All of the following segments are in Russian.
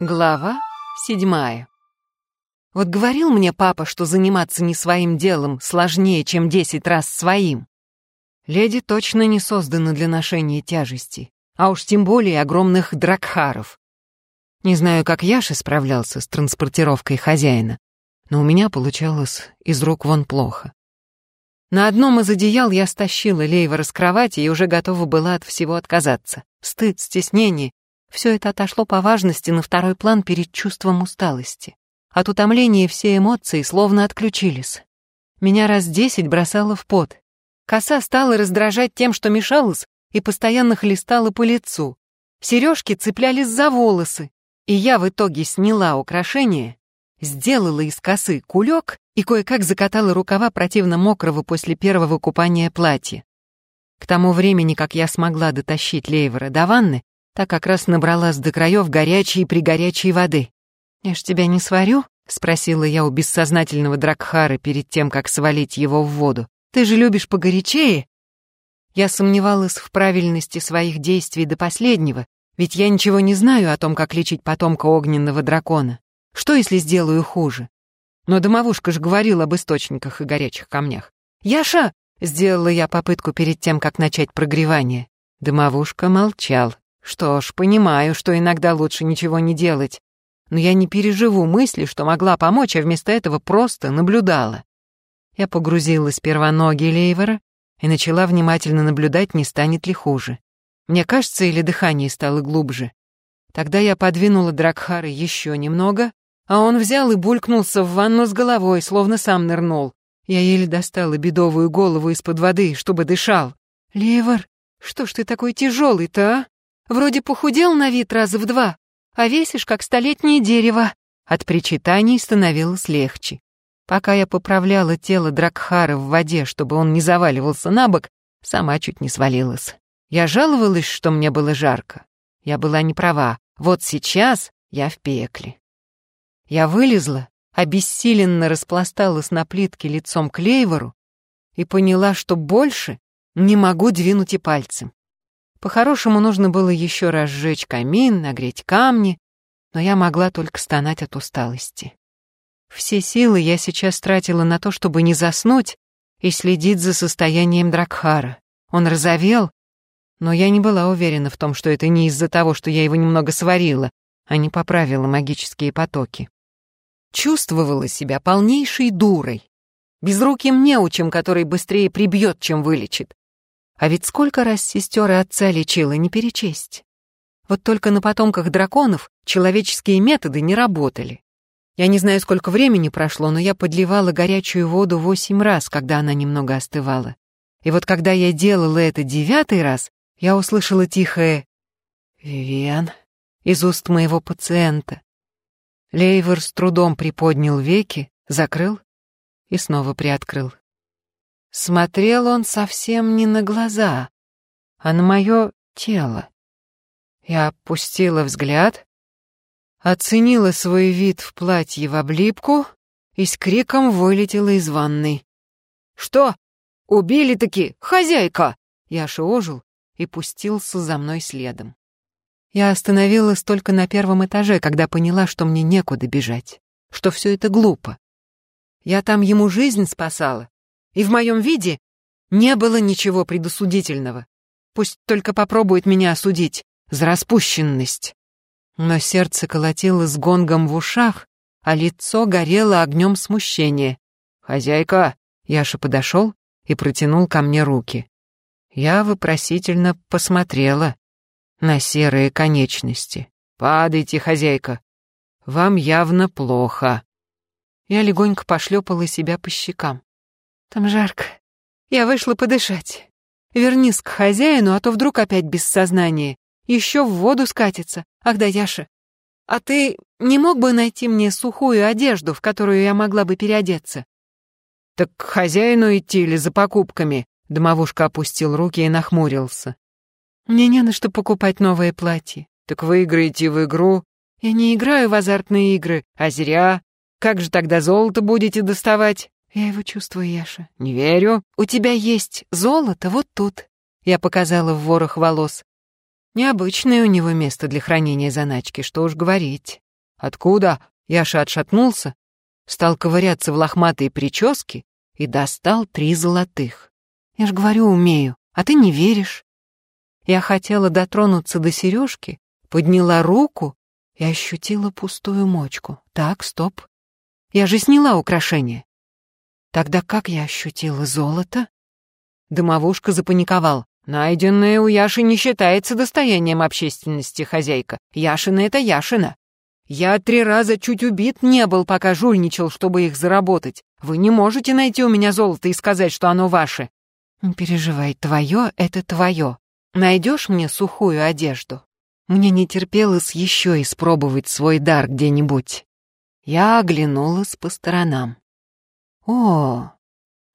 Глава седьмая. Вот говорил мне папа, что заниматься не своим делом сложнее, чем десять раз своим. Леди точно не созданы для ношения тяжести, а уж тем более огромных дракхаров. Не знаю, как Яша справлялся с транспортировкой хозяина, но у меня получалось из рук вон плохо. На одном из одеял я стащила Лейвора с кровати и уже готова была от всего отказаться. Стыд, стеснение все это отошло по важности на второй план перед чувством усталости. От утомления все эмоции словно отключились. Меня раз десять бросало в пот. Коса стала раздражать тем, что мешалась, и постоянно хлестала по лицу. Сережки цеплялись за волосы, и я в итоге сняла украшение, сделала из косы кулек и кое-как закатала рукава противно мокрого после первого купания платья. К тому времени, как я смогла дотащить Лейвера до ванны, Та как раз набралась до краев горячей и пригорячей воды. «Я ж тебя не сварю?» — спросила я у бессознательного Дракхара перед тем, как свалить его в воду. «Ты же любишь погорячее?» Я сомневалась в правильности своих действий до последнего, ведь я ничего не знаю о том, как лечить потомка огненного дракона. Что, если сделаю хуже? Но домовушка же говорила об источниках и горячих камнях. «Яша!» — сделала я попытку перед тем, как начать прогревание. Домовушка молчал. Что ж, понимаю, что иногда лучше ничего не делать, но я не переживу мысли, что могла помочь, а вместо этого просто наблюдала. Я погрузилась сперва ноги Лейвера и начала внимательно наблюдать, не станет ли хуже. Мне кажется, или дыхание стало глубже. Тогда я подвинула Дракхара еще немного, а он взял и булькнулся в ванну с головой, словно сам нырнул. Я еле достала бедовую голову из-под воды, чтобы дышал. «Левер, что ж ты такой тяжелый-то, а?» Вроде похудел на вид раза в два, а весишь, как столетнее дерево». От причитаний становилось легче. Пока я поправляла тело Дракхара в воде, чтобы он не заваливался на бок, сама чуть не свалилась. Я жаловалась, что мне было жарко. Я была не права. Вот сейчас я в пекле. Я вылезла, обессиленно распласталась на плитке лицом к Лейвору и поняла, что больше не могу двинуть и пальцем. По-хорошему нужно было еще раз сжечь камин, нагреть камни, но я могла только стонать от усталости. Все силы я сейчас тратила на то, чтобы не заснуть и следить за состоянием Дракхара. Он разовел, но я не была уверена в том, что это не из-за того, что я его немного сварила, а не поправила магические потоки. Чувствовала себя полнейшей дурой, безруким неучем, который быстрее прибьет, чем вылечит. А ведь сколько раз сестер и отца лечила, не перечесть. Вот только на потомках драконов человеческие методы не работали. Я не знаю, сколько времени прошло, но я подливала горячую воду восемь раз, когда она немного остывала. И вот когда я делала это девятый раз, я услышала тихое «Вивиан» из уст моего пациента. Лейвер с трудом приподнял веки, закрыл и снова приоткрыл. Смотрел он совсем не на глаза, а на мое тело. Я опустила взгляд, оценила свой вид в платье в облипку и с криком вылетела из ванной. «Что? Убили-таки? Хозяйка!» Яша ожил и пустился за мной следом. Я остановилась только на первом этаже, когда поняла, что мне некуда бежать, что все это глупо. Я там ему жизнь спасала, и в моем виде не было ничего предосудительного. Пусть только попробует меня осудить за распущенность. Но сердце колотилось гонгом в ушах, а лицо горело огнем смущения. «Хозяйка!» Яша подошел и протянул ко мне руки. Я вопросительно посмотрела на серые конечности. «Падайте, хозяйка! Вам явно плохо!» Я легонько пошлепала себя по щекам. Там жарко. Я вышла подышать. Вернись к хозяину, а то вдруг опять без сознания. Еще в воду скатится. Ах да, Яша. А ты не мог бы найти мне сухую одежду, в которую я могла бы переодеться? Так к хозяину идти или за покупками? Домовушка опустил руки и нахмурился. Мне не на что покупать новое платье. Так вы играете в игру. Я не играю в азартные игры, а зря. Как же тогда золото будете доставать? Я его чувствую, Яша. Не верю. У тебя есть золото вот тут. Я показала в ворох волос. Необычное у него место для хранения заначки, что уж говорить. Откуда? Яша отшатнулся, стал ковыряться в лохматой прическе и достал три золотых. Я ж говорю, умею, а ты не веришь. Я хотела дотронуться до сережки, подняла руку и ощутила пустую мочку. Так, стоп. Я же сняла украшение. Тогда как я ощутила золото? Домовушка запаниковал. Найденное у Яши не считается достоянием общественности, хозяйка. Яшина — это Яшина. Я три раза чуть убит не был, пока жульничал, чтобы их заработать. Вы не можете найти у меня золото и сказать, что оно ваше. Не переживай, твое — это твое. Найдешь мне сухую одежду? Мне не терпелось еще испробовать свой дар где-нибудь. Я оглянулась по сторонам. О,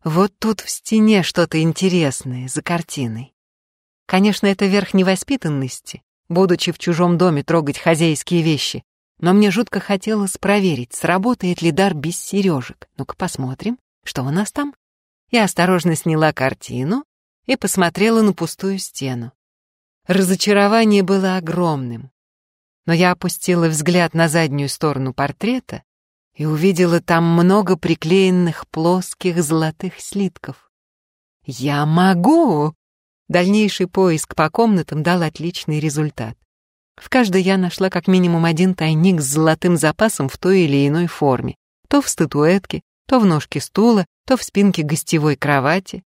вот тут в стене что-то интересное за картиной. Конечно, это верх невоспитанности, будучи в чужом доме трогать хозяйские вещи, но мне жутко хотелось проверить, сработает ли дар без сережек. Ну-ка посмотрим, что у нас там. Я осторожно сняла картину и посмотрела на пустую стену. Разочарование было огромным. Но я опустила взгляд на заднюю сторону портрета и увидела там много приклеенных плоских золотых слитков. «Я могу!» Дальнейший поиск по комнатам дал отличный результат. В каждой я нашла как минимум один тайник с золотым запасом в той или иной форме. То в статуэтке, то в ножке стула, то в спинке гостевой кровати.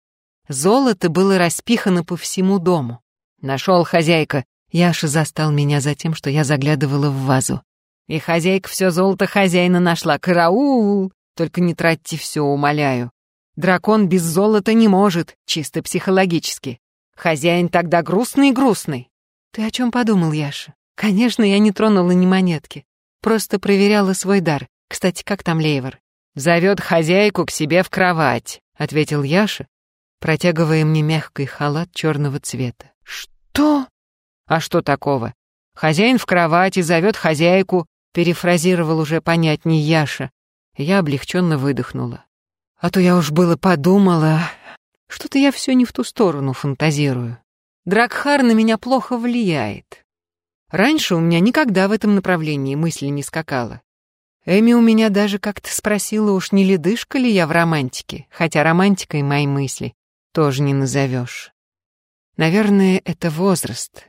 Золото было распихано по всему дому. Нашел хозяйка. Яша застал меня за тем, что я заглядывала в вазу. И хозяйка все золото хозяина нашла. Караул! Только не тратьте все, умоляю. Дракон без золота не может, чисто психологически. Хозяин тогда грустный-грустный. Ты о чем подумал, Яша? Конечно, я не тронула ни монетки. Просто проверяла свой дар. Кстати, как там Лейвор? Зовет хозяйку к себе в кровать, ответил Яша, протягивая мне мягкий халат черного цвета. Что? А что такого? Хозяин в кровати зовет хозяйку, перефразировал уже понятней Яша. Я облегченно выдохнула. А то я уж было подумала, что-то я все не в ту сторону фантазирую. Дракхар на меня плохо влияет. Раньше у меня никогда в этом направлении мысли не скакала. Эми у меня даже как-то спросила, уж не ледышка ли я в романтике, хотя романтикой мои мысли тоже не назовешь. Наверное, это возраст.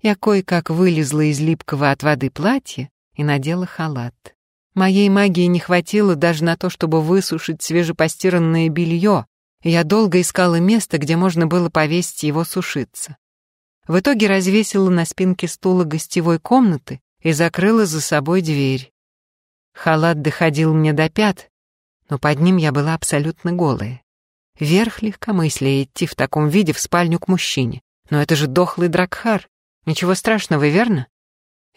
Я кое-как вылезла из липкого от воды платья и надела халат. Моей магии не хватило даже на то, чтобы высушить свежепостиранное белье, я долго искала место, где можно было повесить его сушиться. В итоге развесила на спинке стула гостевой комнаты и закрыла за собой дверь. Халат доходил мне до пят, но под ним я была абсолютно голая. Верх легкомыслия идти в таком виде в спальню к мужчине. Но это же дохлый Дракхар. Ничего страшного, верно?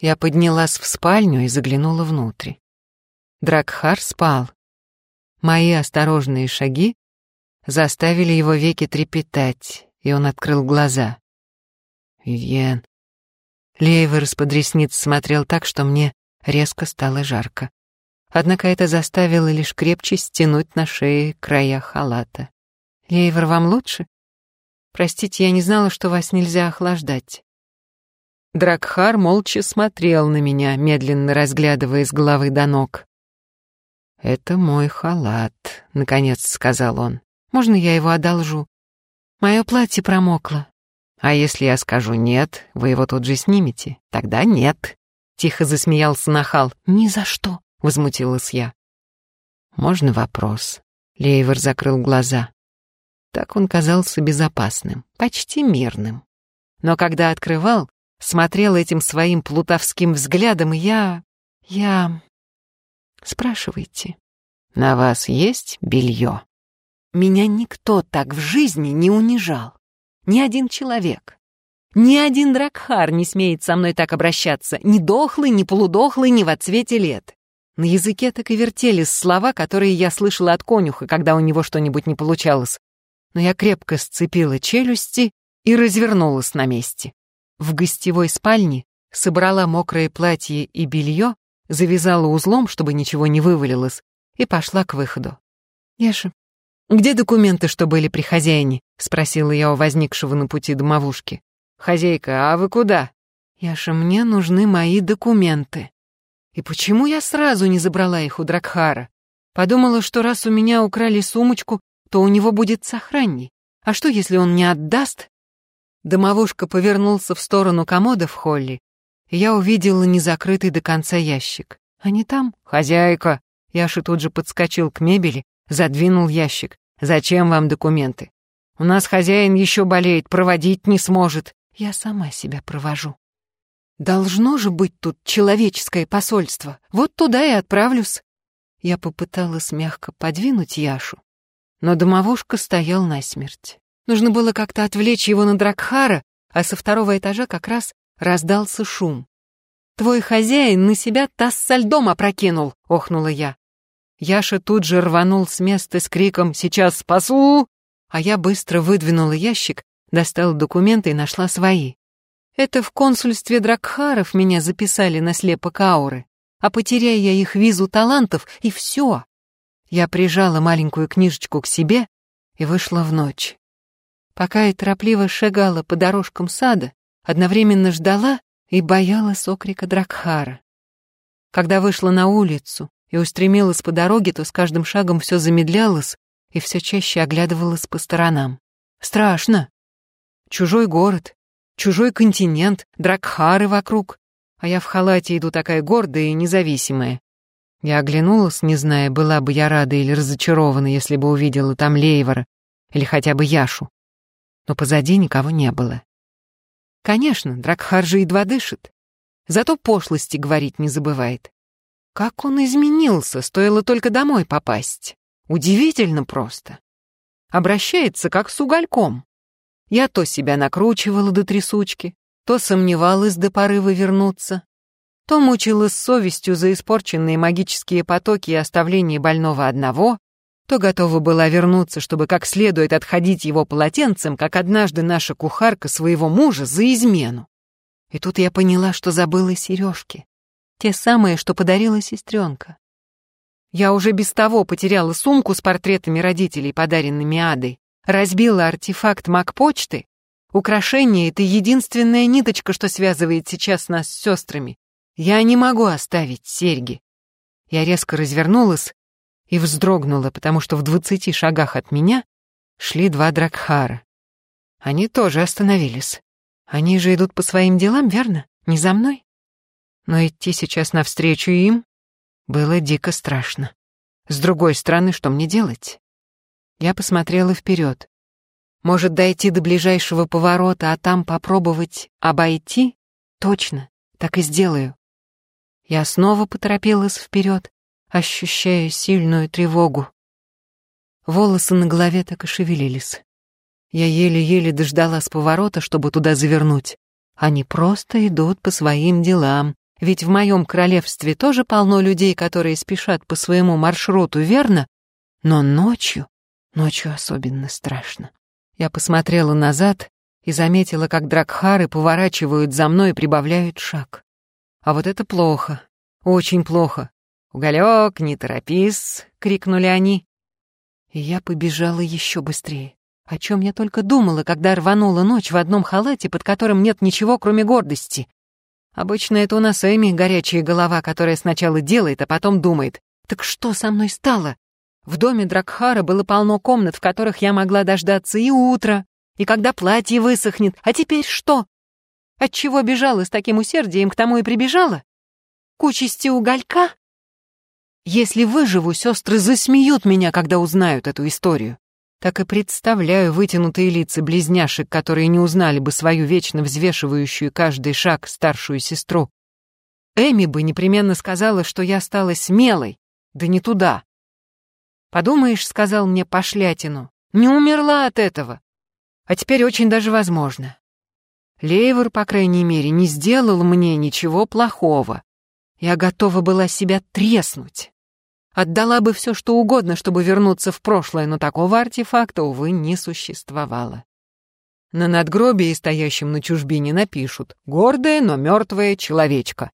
Я поднялась в спальню и заглянула внутрь. Дракхар спал. Мои осторожные шаги заставили его веки трепетать, и он открыл глаза. «Вивьен». Лейвер из-под ресниц смотрел так, что мне резко стало жарко. Однако это заставило лишь крепче стянуть на шее края халата. «Лейвер, вам лучше? Простите, я не знала, что вас нельзя охлаждать». Дракхар молча смотрел на меня, медленно разглядывая с головы до ног. «Это мой халат», — наконец сказал он. Можно я его одолжу? Мое платье промокло. А если я скажу «нет», вы его тут же снимете? Тогда нет. Тихо засмеялся нахал. «Ни за что», — возмутилась я. «Можно вопрос?» Лейвер закрыл глаза. Так он казался безопасным, почти мирным. Но когда открывал, смотрел этим своим плутовским взглядом, я... я... Спрашивайте. «На вас есть белье?» Меня никто так в жизни не унижал. Ни один человек. Ни один дракхар не смеет со мной так обращаться, ни дохлый, ни полудохлый, ни в отцвете лет. На языке так и вертелись слова, которые я слышала от конюха, когда у него что-нибудь не получалось. Но я крепко сцепила челюсти и развернулась на месте. В гостевой спальне собрала мокрое платье и белье, завязала узлом, чтобы ничего не вывалилось, и пошла к выходу. «Яша, «Где документы, что были при хозяине?» — спросила я у возникшего на пути домовушки. «Хозяйка, а вы куда?» «Яша, мне нужны мои документы». И почему я сразу не забрала их у Дракхара? Подумала, что раз у меня украли сумочку, то у него будет сохранней. А что, если он не отдаст? Домовушка повернулся в сторону комода в холле, я увидела незакрытый до конца ящик. Они там? Хозяйка. Яша тут же подскочил к мебели, задвинул ящик. Зачем вам документы? У нас хозяин еще болеет, проводить не сможет. Я сама себя провожу. Должно же быть тут человеческое посольство. Вот туда и отправлюсь. Я попыталась мягко подвинуть Яшу, но домовушка стоял насмерть. Нужно было как-то отвлечь его на Дракхара, а со второго этажа как раз раздался шум. «Твой хозяин на себя таз со льдом опрокинул», — охнула я. Яша тут же рванул с места с криком «Сейчас спасу!», а я быстро выдвинула ящик, достала документы и нашла свои. Это в консульстве Дракхаров меня записали на слепок ауры, а потеряя я их визу талантов, и все. Я прижала маленькую книжечку к себе и вышла в ночь. Пока я торопливо шагала по дорожкам сада, одновременно ждала и боялась окрика Дракхара. Когда вышла на улицу и устремилась по дороге, то с каждым шагом все замедлялось и все чаще оглядывалась по сторонам. Страшно. Чужой город, чужой континент, Дракхары вокруг, а я в халате иду такая гордая и независимая. Я оглянулась, не зная, была бы я рада или разочарована, если бы увидела там Лейвора или хотя бы Яшу. Но позади никого не было. Конечно, Дракхар же едва дышит. Зато пошлости говорить не забывает. Как он изменился, стоило только домой попасть. Удивительно просто. Обращается как с угольком. Я то себя накручивала до трясучки, то сомневалась до порыва вернуться, то мучилась совестью за испорченные магические потоки и оставление больного одного, то готова была вернуться, чтобы как следует отходить его полотенцем, как однажды наша кухарка своего мужа за измену. И тут я поняла, что забыла сережки. Те самые, что подарила сестренка. Я уже без того потеряла сумку с портретами родителей, подаренными Адой, разбила артефакт маг-почты. Украшение — это единственная ниточка, что связывает сейчас нас с сестрами. Я не могу оставить серьги. Я резко развернулась и вздрогнула, потому что в двадцати шагах от меня шли два Дракхара. Они тоже остановились. Они же идут по своим делам, верно? Не за мной? Но идти сейчас навстречу им было дико страшно. С другой стороны, что мне делать? Я посмотрела вперед. Может, дойти до ближайшего поворота, а там попробовать обойти? Точно, так и сделаю. Я снова поторопилась вперед, ощущая сильную тревогу. Волосы на голове так и шевелились. Я еле-еле дождалась поворота, чтобы туда завернуть. Они просто идут по своим делам, ведь в моем королевстве тоже полно людей, которые спешат по своему маршруту, верно? Но ночью, ночью особенно страшно. Я посмотрела назад и заметила, как дракхары поворачивают за мной и прибавляют шаг. А вот это плохо, очень плохо. «Уголек, не торопись!» — крикнули они. И я побежала еще быстрее. О чем я только думала, когда рванула ночь в одном халате, под которым нет ничего, кроме гордости. Обычно это у нас Эми горячая голова, которая сначала делает, а потом думает. Так что со мной стало? В доме Дракхара было полно комнат, в которых я могла дождаться и утра, и когда платье высохнет. А теперь что? Отчего бежала с таким усердием, к тому и прибежала? К участи уголька? Если выживу, сестры засмеют меня, когда узнают эту историю. Так и представляю вытянутые лица близняшек, которые не узнали бы свою вечно взвешивающую каждый шаг старшую сестру. Эми бы непременно сказала, что я стала смелой, да не туда. «Подумаешь», — сказал мне пошлятину, — «не умерла от этого. А теперь очень даже возможно. Лейвор, по крайней мере, не сделал мне ничего плохого. Я готова была себя треснуть. Отдала бы все, что угодно, чтобы вернуться в прошлое, но такого артефакта, увы, не существовало. На надгробии, стоящем на чужбине, напишут «Гордая, но мертвая человечка».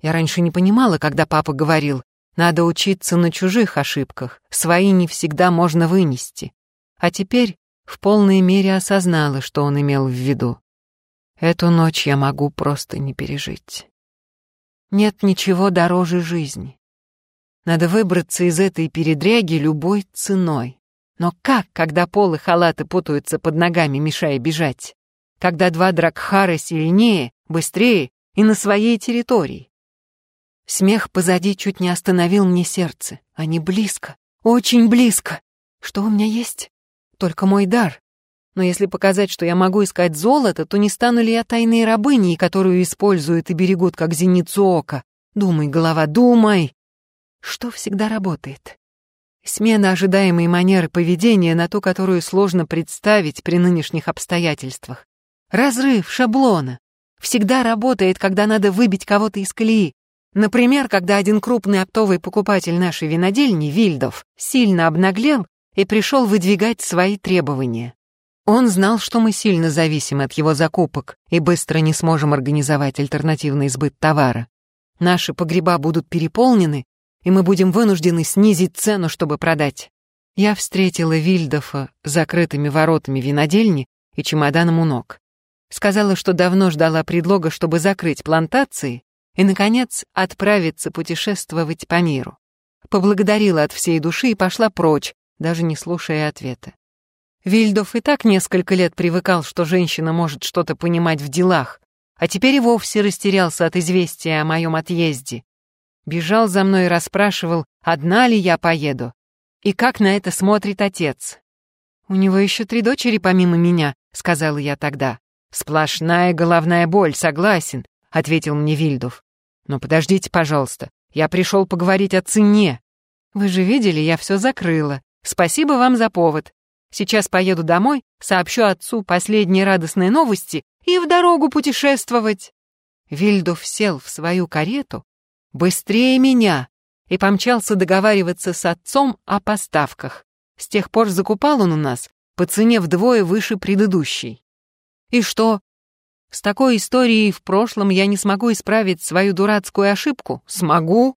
Я раньше не понимала, когда папа говорил «Надо учиться на чужих ошибках, свои не всегда можно вынести». А теперь в полной мере осознала, что он имел в виду. Эту ночь я могу просто не пережить. Нет ничего дороже жизни. Надо выбраться из этой передряги любой ценой. Но как, когда полы халаты путаются под ногами, мешая бежать? Когда два дракхара сильнее, быстрее и на своей территории? Смех позади чуть не остановил мне сердце. Они близко, очень близко. Что у меня есть? Только мой дар. Но если показать, что я могу искать золото, то не стану ли я тайной рабыней, которую используют и берегут, как зеницу ока? Думай, голова, думай! Что всегда работает? Смена ожидаемой манеры поведения на ту, которую сложно представить при нынешних обстоятельствах. Разрыв шаблона. Всегда работает, когда надо выбить кого-то из колеи. Например, когда один крупный оптовый покупатель нашей винодельни, Вильдов, сильно обнаглел и пришел выдвигать свои требования. Он знал, что мы сильно зависим от его закупок и быстро не сможем организовать альтернативный сбыт товара. Наши погреба будут переполнены, и мы будем вынуждены снизить цену, чтобы продать. Я встретила Вильдофа закрытыми воротами винодельни и чемоданом у ног. Сказала, что давно ждала предлога, чтобы закрыть плантации и, наконец, отправиться путешествовать по миру. Поблагодарила от всей души и пошла прочь, даже не слушая ответа. Вильдов и так несколько лет привыкал, что женщина может что-то понимать в делах, а теперь и вовсе растерялся от известия о моем отъезде бежал за мной и расспрашивал, одна ли я поеду, и как на это смотрит отец. «У него еще три дочери помимо меня», — сказала я тогда. «Сплошная головная боль, согласен», — ответил мне Вильдов. «Но подождите, пожалуйста, я пришел поговорить о цене. Вы же видели, я все закрыла. Спасибо вам за повод. Сейчас поеду домой, сообщу отцу последние радостные новости и в дорогу путешествовать». Вильдов сел в свою карету, быстрее меня, и помчался договариваться с отцом о поставках. С тех пор закупал он у нас по цене вдвое выше предыдущей. И что? С такой историей в прошлом я не смогу исправить свою дурацкую ошибку? Смогу?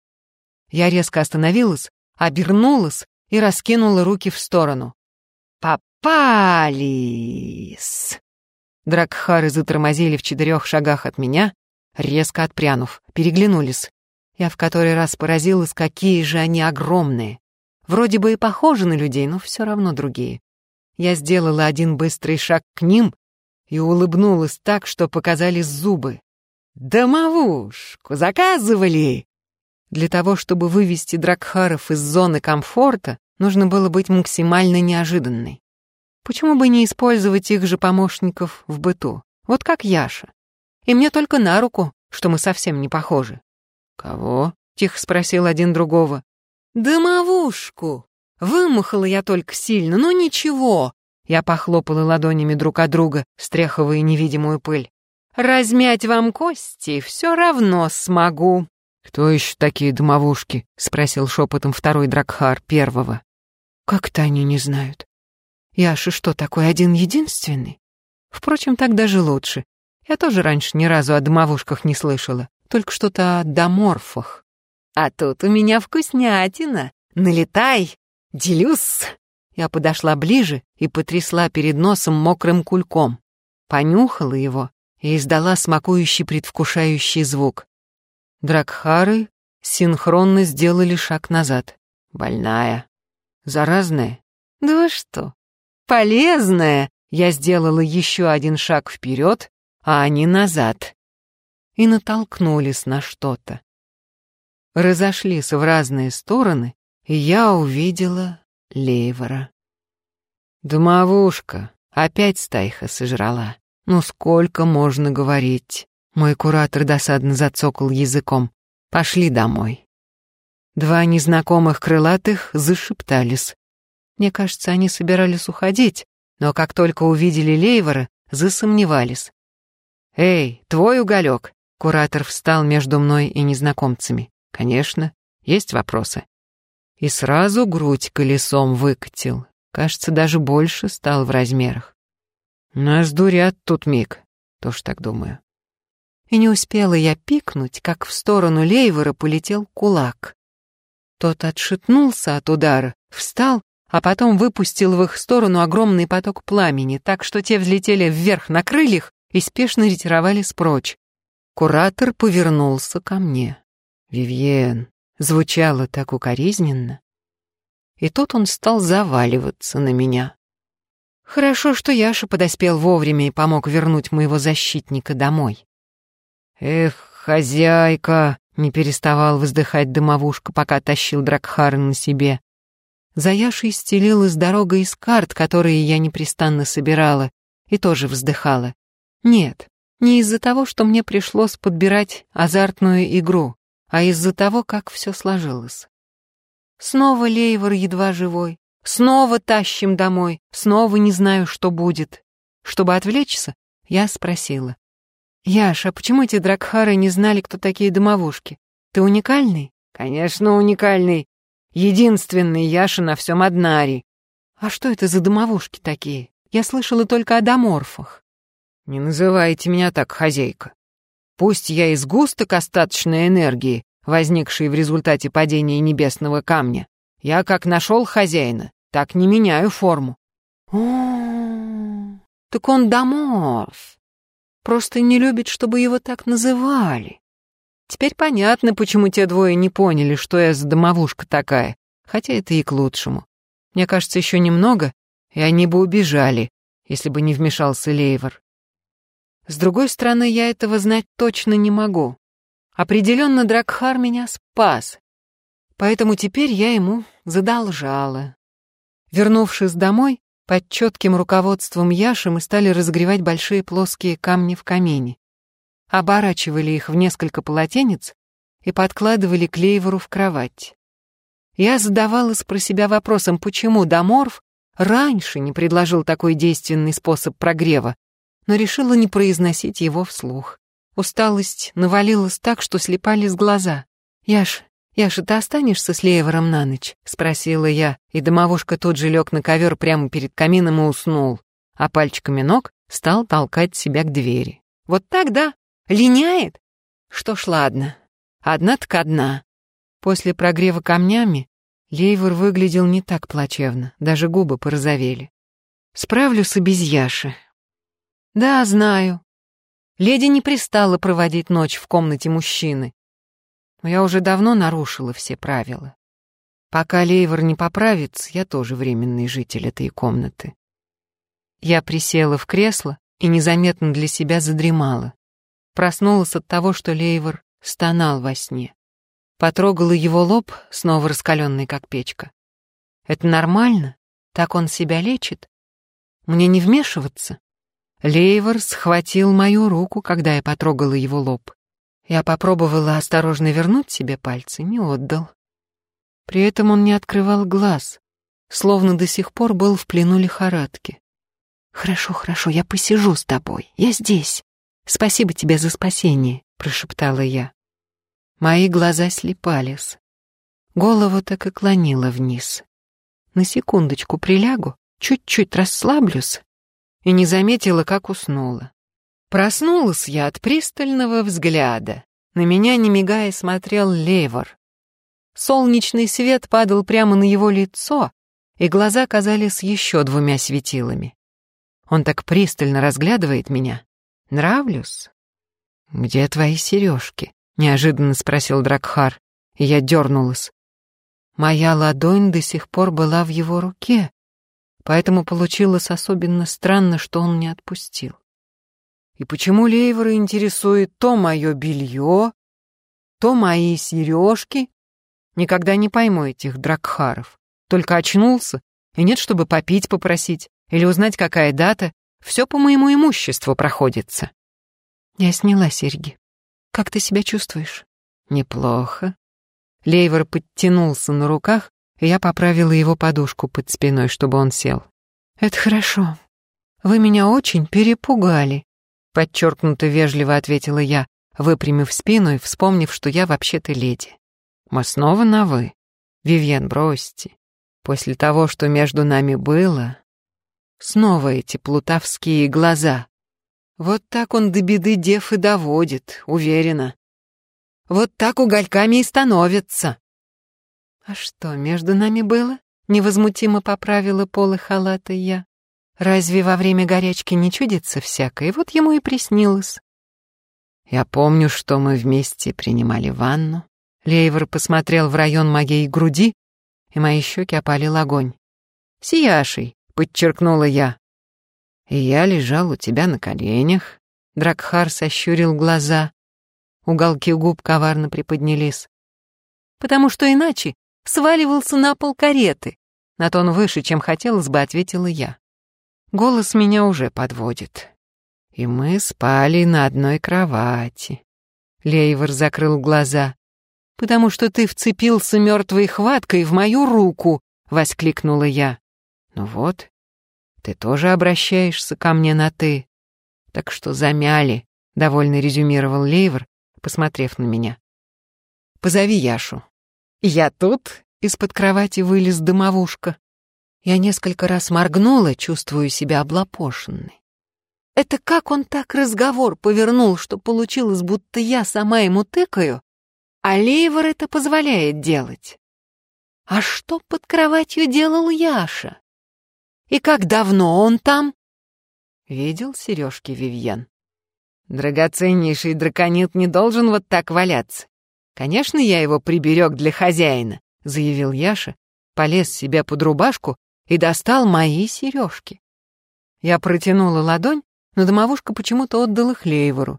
Я резко остановилась, обернулась и раскинула руки в сторону. «Попались!» Дракхары затормозили в четырех шагах от меня, резко отпрянув, переглянулись. Я в который раз поразилась, какие же они огромные. Вроде бы и похожи на людей, но все равно другие. Я сделала один быстрый шаг к ним и улыбнулась так, что показались зубы. «Домовушку заказывали!» Для того, чтобы вывести Дракхаров из зоны комфорта, нужно было быть максимально неожиданной. Почему бы не использовать их же помощников в быту? Вот как Яша. И мне только на руку, что мы совсем не похожи. «Кого?» — тихо спросил один другого. «Домовушку! Вымахала я только сильно, но ничего!» Я похлопала ладонями друг от друга, стряхивая невидимую пыль. «Размять вам кости все равно смогу». «Кто еще такие домовушки?» — спросил шепотом второй Дракхар первого. «Как-то они не знают. Яша что, такой один-единственный? Впрочем, так даже лучше. Я тоже раньше ни разу о домовушках не слышала только что-то о доморфах. А тут у меня вкуснятина. Налетай, делюсь. Я подошла ближе и потрясла перед носом мокрым кульком. Понюхала его и издала смакующий предвкушающий звук. Дракхары синхронно сделали шаг назад. Больная. Заразная? Да вы что? Полезная. Я сделала еще один шаг вперед, а они назад и натолкнулись на что-то. Разошлись в разные стороны, и я увидела Лейвора. «Домовушка, опять стайха сожрала. Ну сколько можно говорить?» Мой куратор досадно зацокал языком. «Пошли домой». Два незнакомых крылатых зашептались. Мне кажется, они собирались уходить, но как только увидели Лейвора, засомневались. «Эй, твой уголек, Куратор встал между мной и незнакомцами. Конечно, есть вопросы. И сразу грудь колесом выкатил. Кажется, даже больше стал в размерах. Нас дурят тут миг, тоже так думаю. И не успела я пикнуть, как в сторону Лейвора полетел кулак. Тот отшатнулся от удара, встал, а потом выпустил в их сторону огромный поток пламени, так что те взлетели вверх на крыльях и спешно ретировались прочь. Куратор повернулся ко мне. «Вивьен», звучало так укоризненно. И тут он стал заваливаться на меня. Хорошо, что Яша подоспел вовремя и помог вернуть моего защитника домой. «Эх, хозяйка!» — не переставал воздыхать домовушка, пока тащил Дракхара на себе. За Яшей стелилась дорога из карт, которые я непрестанно собирала, и тоже вздыхала. Нет, не из-за того, что мне пришлось подбирать азартную игру, а из-за того, как все сложилось. Снова Лейвор едва живой, снова тащим домой, снова не знаю, что будет. Чтобы отвлечься, я спросила. «Яша, а почему эти дракхары не знали, кто такие домовушки? Ты уникальный?» «Конечно, уникальный. Единственный Яша на всем Аднаре». «А что это за домовушки такие? Я слышала только о доморфах». «Не называйте меня так, хозяйка. Пусть я из густок остаточной энергии, возникшей в результате падения небесного камня, я как нашел хозяина, так не меняю форму». «О, так он доморф. Просто не любит, чтобы его так называли. Теперь понятно, почему те двое не поняли, что я за домовушка такая, хотя это и к лучшему. Мне кажется, еще немного, и они бы убежали, если бы не вмешался Лейвор. С другой стороны, я этого знать точно не могу. Определенно Дракхар меня спас, поэтому теперь я ему задолжала. Вернувшись домой, под четким руководством Яши мы стали разогревать большие плоские камни в камине. Оборачивали их в несколько полотенец и подкладывали клейвору в кровать. Я задавалась про себя вопросом, почему Даморф раньше не предложил такой действенный способ прогрева, но решила не произносить его вслух. Усталость навалилась так, что слепались глаза. «Яш, Яша, ты останешься с Левером на ночь?» — спросила я, и домовушка тут же лег на ковер прямо перед камином и уснул, а пальчиками ног стал толкать себя к двери. «Вот так, да? Линяет?» Что ж, ладно. Одна так одна. После прогрева камнями Лейвор выглядел не так плачевно, даже губы порозовели. Справлюсь и без Яши, да, знаю. Леди не пристала проводить ночь в комнате мужчины. Но я уже давно нарушила все правила. Пока Лейвор не поправится, я тоже временный житель этой комнаты. Я присела в кресло и незаметно для себя задремала. Проснулась от того, что Лейвор стонал во сне. Потрогала его лоб, снова раскаленный, как печка. Это нормально? Так он себя лечит? Мне не вмешиваться? Лейвор схватил мою руку, когда я потрогала его лоб. Я попробовала осторожно вернуть себе пальцы, не отдал. При этом он не открывал глаз, словно до сих пор был в плену лихорадки. «Хорошо, хорошо, я посижу с тобой, я здесь. Спасибо тебе за спасение», — прошептала я. Мои глаза слепались. Голову так и клонила вниз. На секундочку прилягу, чуть-чуть расслаблюсь, и не заметила, как уснула. Проснулась я от пристального взгляда. На меня, не мигая, смотрел Левор. Солнечный свет падал прямо на его лицо, и глаза казались еще двумя светилами. Он так пристально разглядывает меня. Нравлюсь? «Где твои сережки?» — неожиданно спросил Дракхар, и я дернулась. Моя ладонь до сих пор была в его руке, поэтому получилось особенно странно, что он не отпустил. И почему Лейвора интересует то мое белье, то мои сережки? Никогда не пойму этих дракхаров. Только очнулся, и нет, чтобы попить попросить или узнать, какая дата. Все по моему имуществу проходится. Я сняла серьги. Как ты себя чувствуешь? Неплохо. Лейвор подтянулся на руках я поправила его подушку под спиной, чтобы он сел. «Это хорошо. Вы меня очень перепугали», — подчеркнуто вежливо ответила я, выпрямив спину и вспомнив, что я вообще-то леди. «Мы снова на «вы». Вивьен, бросьте. После того, что между нами было...» Снова эти плутовские глаза. Вот так он до беды дев и доводит, уверена. Вот так угольками и становится. «А что, между нами было?» — невозмутимо поправила полы халата я. «Разве во время горячки не чудится всякое? Вот ему и приснилось». Я помню, что мы вместе принимали ванну. Лейвер посмотрел в район моей груди, и мои щеки опалил огонь. «Сияшей», — подчеркнула я. «И я лежал у тебя на коленях». Дракхар сощурил глаза. Уголки губ коварно приподнялись. «Потому что иначе сваливался на пол кареты». На тон выше, чем хотелось бы, ответила я. Голос меня уже подводит. И мы спали на одной кровати. Лейвор закрыл глаза. «Потому что ты вцепился мертвой хваткой в мою руку!» — воскликнула я. «Ну вот, ты тоже обращаешься ко мне на «ты». Так что замяли», — довольно резюмировал Лейвор, посмотрев на меня. «Позови Яшу». «Я тут?» — из-под кровати вылез домовушка. Я несколько раз моргнула, чувствуя себя облапошенной. Это как он так разговор повернул, что получилось, будто я сама ему тыкаю, а Лейвор это позволяет делать. А что под кроватью делал Яша? И как давно он там? Видел сережки Вивьен? Драгоценнейший драконит не должен вот так валяться. Конечно, я его приберег для хозяина, заявил Яша, полез себе под рубашку и достал мои сережки. Я протянула ладонь, но домовушка почему-то отдала Хлейвору.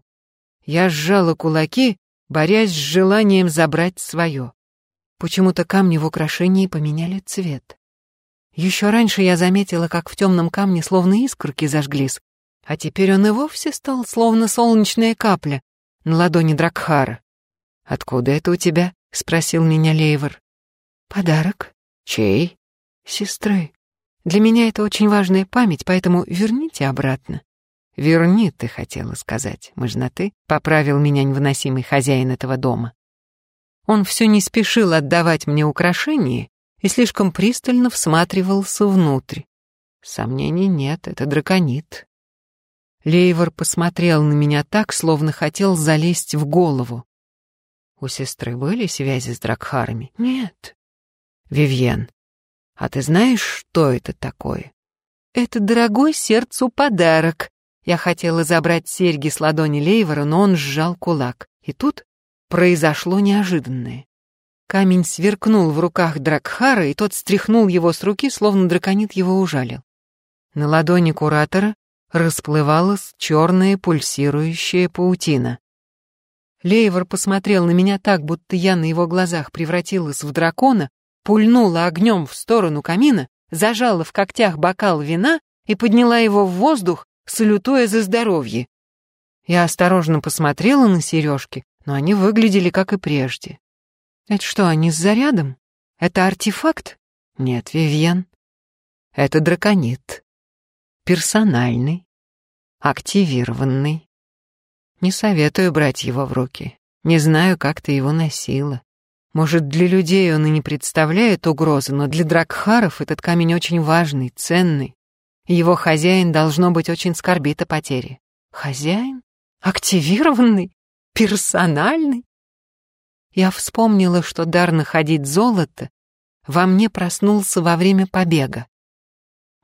Я сжала кулаки, борясь с желанием забрать свое. Почему-то камни в украшении поменяли цвет. Еще раньше я заметила, как в темном камне словно искорки зажглись, а теперь он и вовсе стал словно солнечная капля на ладони Дракхара. «Откуда это у тебя?» — спросил меня Лейвор. «Подарок». «Чей?» «Сестры. Для меня это очень важная память, поэтому верните обратно». «Верни, ты хотела сказать. Мы на «ты», — поправил меня невыносимый хозяин этого дома. Он все не спешил отдавать мне украшения и слишком пристально всматривался внутрь. Сомнений нет, это драконит. Лейвор посмотрел на меня так, словно хотел залезть в голову. У сестры были связи с Дракхарами? Нет. Вивьен, а ты знаешь, что это такое? Это дорогой сердцу подарок, я хотела забрать серьги с ладони Лейвора, но он сжал кулак. И тут произошло неожиданное. Камень сверкнул в руках Дракхара, и тот стряхнул его с руки, словно драконит его ужалил. На ладони куратора расплывалась черная пульсирующая паутина. Лейвор посмотрел на меня так, будто я на его глазах превратилась в дракона, пульнула огнем в сторону камина, зажала в когтях бокал вина и подняла его в воздух, салютуя за здоровье. Я осторожно посмотрела на сережки, но они выглядели как и прежде. Это что, они с зарядом? Это артефакт? Нет, Вивьен. Это драконит. Персональный. Активированный. Не советую брать его в руки. Не знаю, как ты его носила. Может, для людей он и не представляет угрозы, но для дракхаров этот камень очень важный, ценный. Его хозяин, должно быть, очень скорбит о потере. Хозяин? Активированный? Персональный? Я вспомнила, что дар находить золото во мне проснулся во время побега.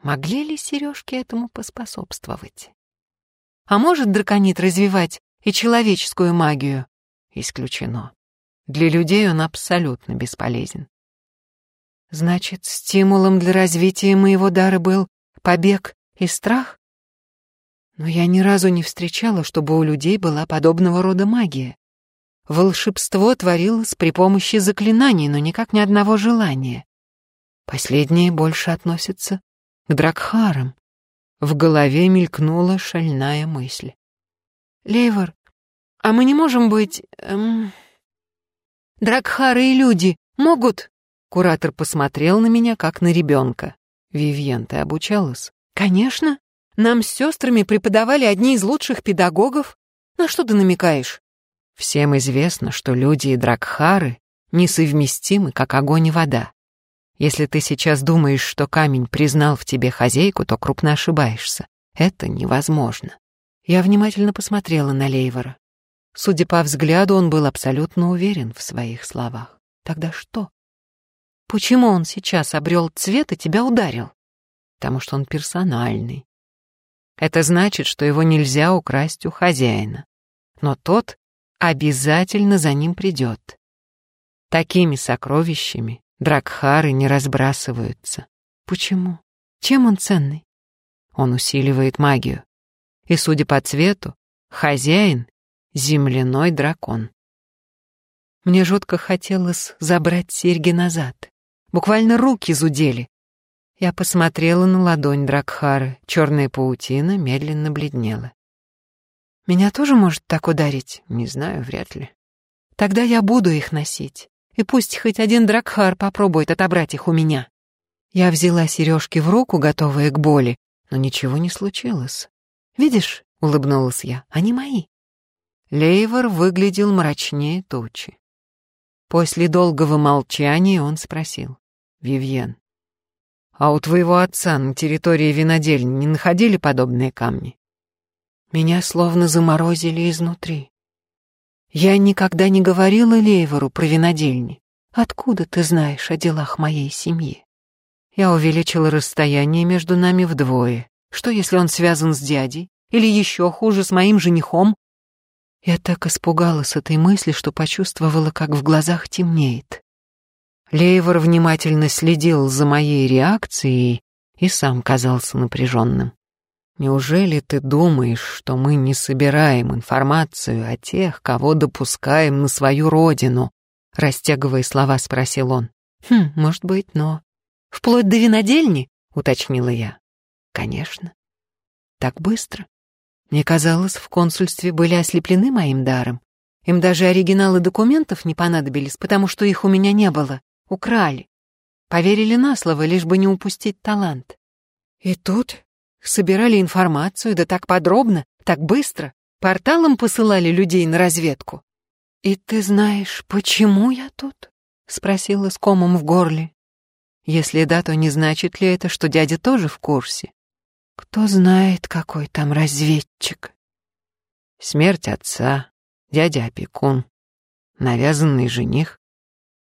Могли ли сережки этому поспособствовать? А может драконит развивать и человеческую магию? Исключено. Для людей он абсолютно бесполезен. Значит, стимулом для развития моего дара был побег и страх? Но я ни разу не встречала, чтобы у людей была подобного рода магия. Волшебство творилось при помощи заклинаний, но никак ни одного желания. Последнее больше относится к Дракхарам. В голове мелькнула шальная мысль. «Лейвор, а мы не можем быть... Эм... Дракхары и люди могут...» Куратор посмотрел на меня, как на ребенка. Вивьен, ты обучалась? Конечно. Нам с сестрами преподавали одни из лучших педагогов. На что ты намекаешь? Всем известно, что люди и дракхары несовместимы, как огонь и вода. Если ты сейчас думаешь, что камень признал в тебе хозяйку, то крупно ошибаешься. Это невозможно. Я внимательно посмотрела на Лейвора. Судя по взгляду, он был абсолютно уверен в своих словах. Тогда что? Почему он сейчас обрел цвет и тебя ударил? Потому что он персональный. Это значит, что его нельзя украсть у хозяина. но тот обязательно за ним придет. Такими сокровищами дракхары не разбрасываются. Почему? Чем он ценный? Он усиливает магию. И, судя по цвету, хозяин — земляной дракон. Мне жутко хотелось забрать серьги назад. Буквально руки зудели. Я посмотрела на ладонь Дракхары. Черная паутина медленно бледнела. Меня тоже может так ударить? Не знаю, вряд ли. Тогда я буду их носить. И пусть хоть один Дракхар попробует отобрать их у меня. Я взяла сережки в руку, готовые к боли, но ничего не случилось. «Видишь?» — улыбнулась я. «Они мои». Лейвор выглядел мрачнее тучи. После долгого молчания он спросил. «Вивьен, а у твоего отца на территории винодельни не находили подобные камни?» Меня словно заморозили изнутри. Я никогда не говорила Лейвору про винодельни. Откуда ты знаешь о делах моей семьи? Я увеличила расстояние между нами вдвое. Что, если он связан с дядей? Или еще хуже, с моим женихом? Я так испугалась этой мысли, что почувствовала, как в глазах темнеет. Лейвор внимательно следил за моей реакцией и сам казался напряженным. Неужели ты думаешь, что мы не собираем информацию о тех, кого допускаем на свою родину? Растягивая слова, спросил он. Хм, может быть, но... Вплоть до винодельни? Уточнила я. Конечно. Так быстро. Мне казалось, в консульстве были ослеплены моим даром. Им даже оригиналы документов не понадобились, потому что их у меня не было. Украли. Поверили на слово, лишь бы не упустить талант. И тут Собирали информацию, да так подробно, так быстро. Порталом посылали людей на разведку. «И ты знаешь, почему я тут?» — спросила с комом в горле. «Если да, то не значит ли это, что дядя тоже в курсе?» «Кто знает, какой там разведчик?» Смерть отца, дядя-опекун, навязанный жених.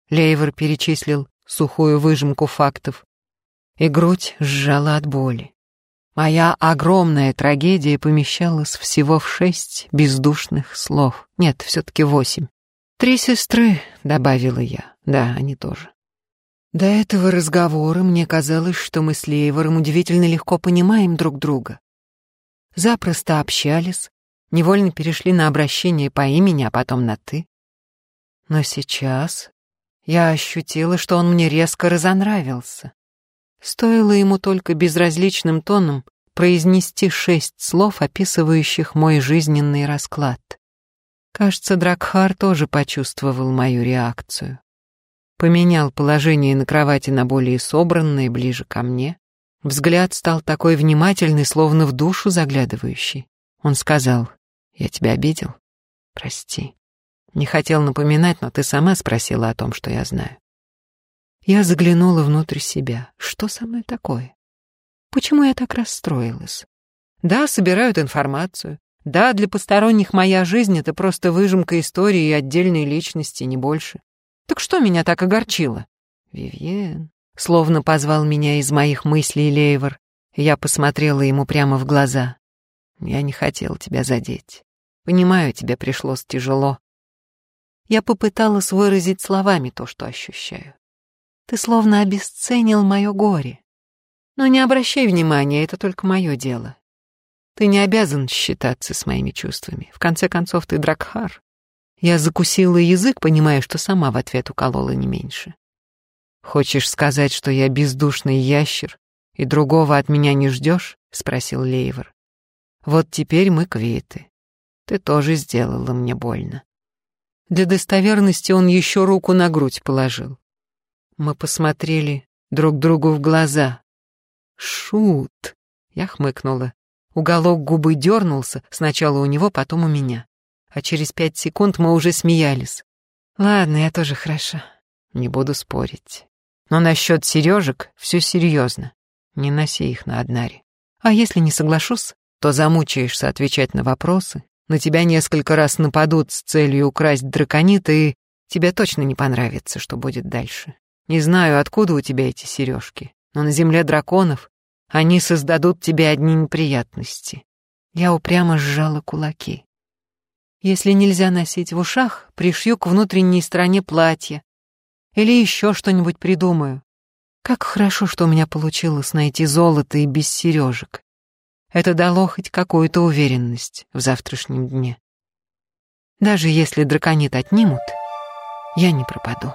Лейвор перечислил сухую выжимку фактов, и грудь сжала от боли. Моя огромная трагедия помещалась всего в шесть бездушных слов. Нет, все-таки восемь. «Три сестры», — добавила я. Да, они тоже. До этого разговора мне казалось, что мы с Лейвором удивительно легко понимаем друг друга. Запросто общались, невольно перешли на обращение по имени, а потом на «ты». Но сейчас я ощутила, что он мне резко разонравился. Стоило ему только безразличным тоном произнести шесть слов, описывающих мой жизненный расклад. Кажется, Дракхар тоже почувствовал мою реакцию. Поменял положение на кровати на более собранное, ближе ко мне. Взгляд стал такой внимательный, словно в душу заглядывающий. Он сказал, «Я тебя обидел? Прости. Не хотел напоминать, но ты сама спросила о том, что я знаю. Я заглянула внутрь себя. Что со мной такое? Почему я так расстроилась? Да, собирают информацию. Да, для посторонних моя жизнь — это просто выжимка истории и отдельной личности, не больше. Так что меня так огорчило? Вивьен, словно позвал меня из моих мыслей Лейвор. Я посмотрела ему прямо в глаза. Я не хотел тебя задеть. Понимаю, тебе пришлось тяжело. Я попыталась выразить словами то, что ощущаю. Ты словно обесценил мое горе. Но не обращай внимания, это только мое дело. Ты не обязан считаться с моими чувствами. В конце концов, ты Дракхар. Я закусила язык, понимая, что сама в ответ уколола не меньше. Хочешь сказать, что я бездушный ящер и другого от меня не ждешь? спросил Лейвор. Вот теперь мы квиты. Ты тоже сделала мне больно. Для достоверности он еще руку на грудь положил. Мы посмотрели друг другу в глаза. «Шут!» — я хмыкнула. Уголок губы дернулся, сначала у него, потом у меня. А через пять секунд мы уже смеялись. «Ладно, я тоже хороша. Не буду спорить. Но насчет сережек все серьезно. Не носи их на однаре. А если не соглашусь, то замучаешься отвечать на вопросы, на тебя несколько раз нападут с целью украсть драконита, и тебе точно не понравится, что будет дальше. Не знаю, откуда у тебя эти сережки, но на земле драконов они создадут тебе одни неприятности. Я упрямо сжала кулаки. Если нельзя носить в ушах, пришью к внутренней стороне платья. Или еще что-нибудь придумаю. Как хорошо, что у меня получилось найти золото и без сережек. Это дало хоть какую-то уверенность в завтрашнем дне. Даже если драконит отнимут, я не пропаду.